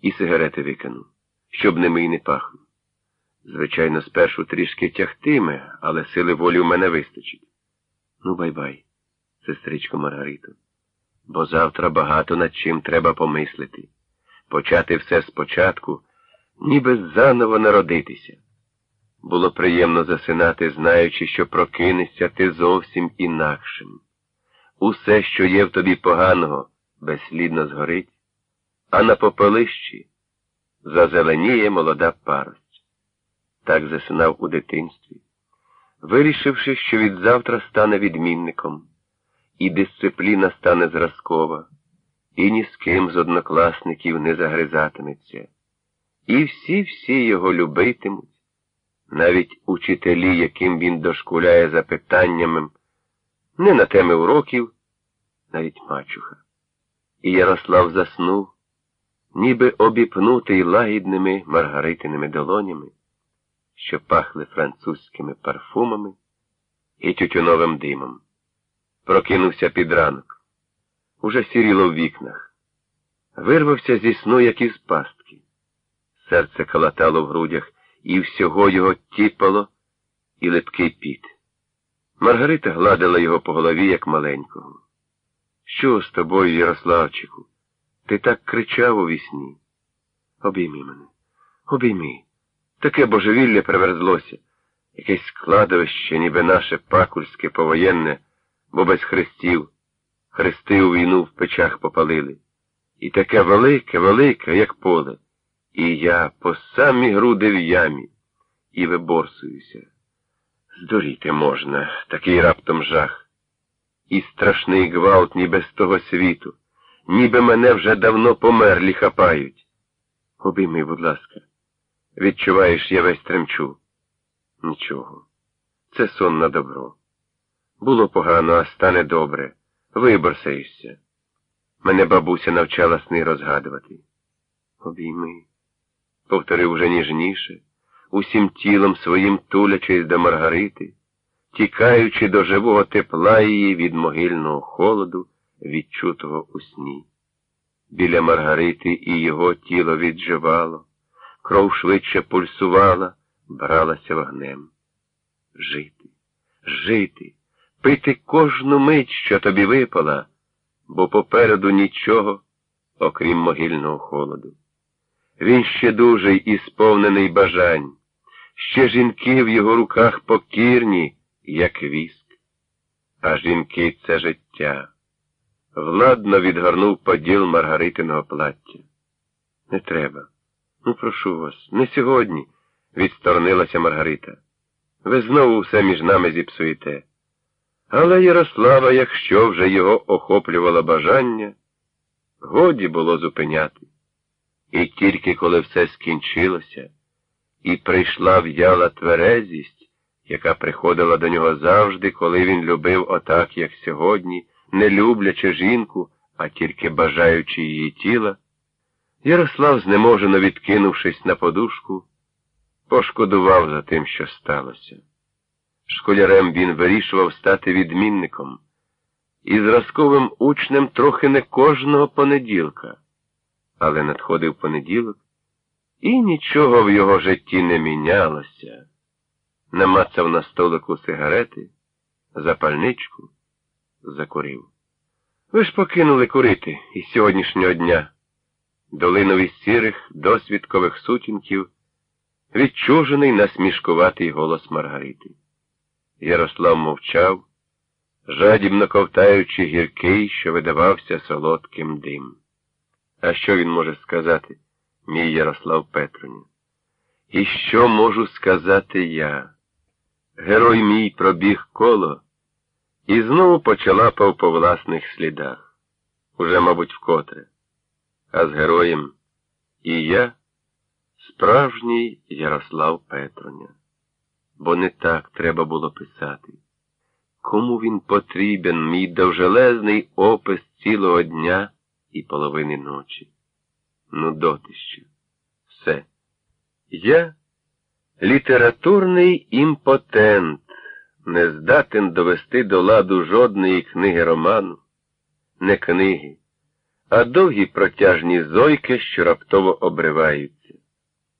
і сигарети викину, щоб ними й не пахло. Звичайно, спершу трішки тягтиме, але сили волі в мене вистачить. Ну, бай-бай, сестричко Маргарито, бо завтра багато над чим треба помислити, почати все спочатку, ніби заново народитися. Було приємно засинати, знаючи, що прокинешся ти зовсім інакшим. Усе, що є в тобі поганого, безслідно згорить, а на попелищі зазеленіє молода парость. Так засинав у дитинстві, вирішивши, що від завтра стане відмінником, і дисципліна стане зразкова, і ні з ким з однокласників не загризатиметься, і всі-всі його любитимуть, навіть учителі, яким він дошкуляє запитаннями, не на теми уроків, навіть мачуха. І Ярослав заснув, ніби обіпнутий лагідними маргаритиними долонями, що пахли французькими парфумами і тютюновим димом. Прокинувся під ранок. Уже сіріло в вікнах. Вирвався зі сну, як із пастки. Серце калатало в грудях, і всього його тіпало, і липкий піт. Маргарита гладила його по голові, як маленького. Що з тобою, Ярославчику? Ти так кричав у вісні. Обійми мене, обійми. Таке божевілля приверзлося, якесь складовище, ніби наше пакульське повоєнне, бо без хрестів, хрести у війну в печах попалили. І таке велике, велике, як поле. І я по самі груди в ямі і виборсуюся. Здуріти можна, такий раптом жах. І страшний гвалт ніби з того світу, ніби мене вже давно померлі хапають. Обійми, будь ласка, відчуваєш, я весь тремчу. Нічого. Це сон на добро. Було погано, а стане добре. Виборсаєшся. Мене бабуся навчала сни розгадувати. Обійми, повторив уже ніжніше усім тілом своїм тулячись до Маргарити, тікаючи до живого тепла її від могильного холоду, відчутого у сні. Біля Маргарити і його тіло відживало, кров швидше пульсувала, бралася вогнем. Жити, жити, пити кожну мить, що тобі випала, бо попереду нічого, окрім могильного холоду. Він ще дужий і сповнений бажань. Ще жінки в його руках покірні, як віск. А жінки це життя. Владно відгорнув поділ Маргаритиного плаття. Не треба. Ну, прошу вас, не сьогодні, відсторонилася Маргарита. Ви знову все між нами зіпсуєте. Але Ярослава, якщо вже його охоплювало бажання, годі було зупиняти. І тільки коли все скінчилося, і прийшла в'яла тверезість, яка приходила до нього завжди, коли він любив отак, як сьогодні, не люблячи жінку, а тільки бажаючи її тіла, Ярослав, знеможено відкинувшись на подушку, пошкодував за тим, що сталося. Школярем він вирішував стати відмінником і зразковим учнем трохи не кожного понеділка, але надходив понеділок. І нічого в його житті не мінялося. Намацав на столику сигарети, запальничку, закурив. Ви ж покинули курити із сьогоднішнього дня. Долинув із сірих, досвідкових сутінків, відчужений насмішкуватий голос Маргарити. Ярослав мовчав, жадібно ковтаючи гіркий, що видавався солодким дим. А що він може сказати? мій Ярослав Петруня. І що можу сказати я? Герой мій пробіг коло і знову почалапав по власних слідах, уже, мабуть, вкотре. А з героєм і я справжній Ярослав Петруня. Бо не так треба було писати. Кому він потрібен, мій довжелезний опис цілого дня і половини ночі? Ну, дотище. Все. Я літературний імпотент, не здатен довести до ладу жодної книги роману, не книги, а довгі протяжні зойки, що раптово обриваються.